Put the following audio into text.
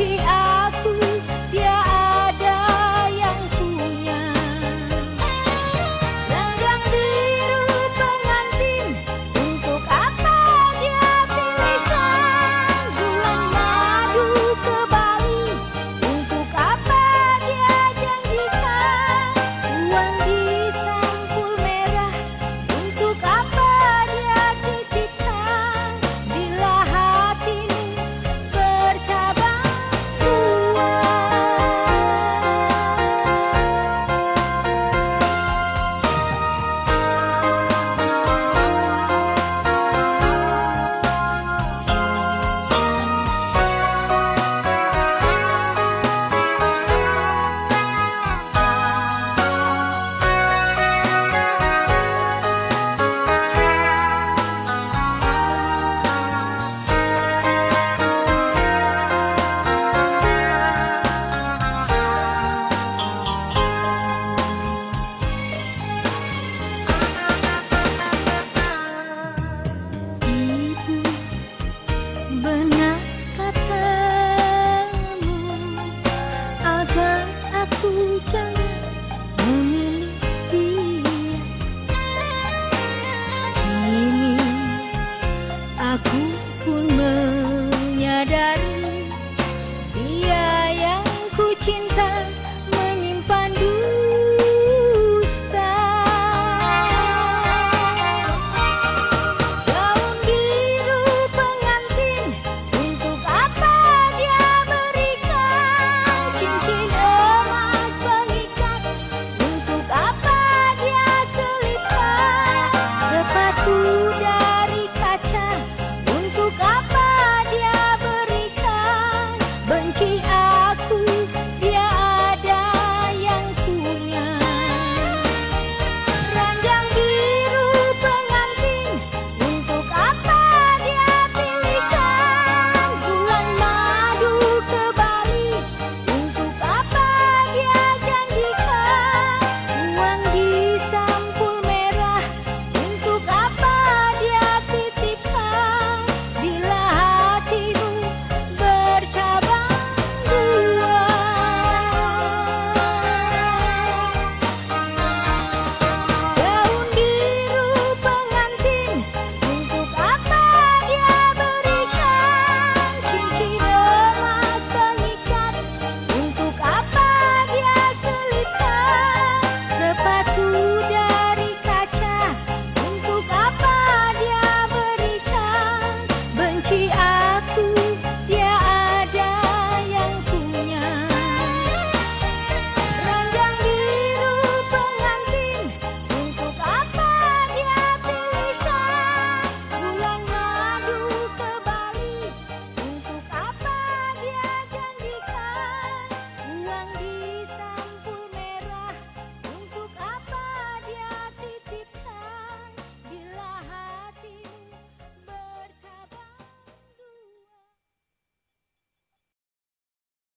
She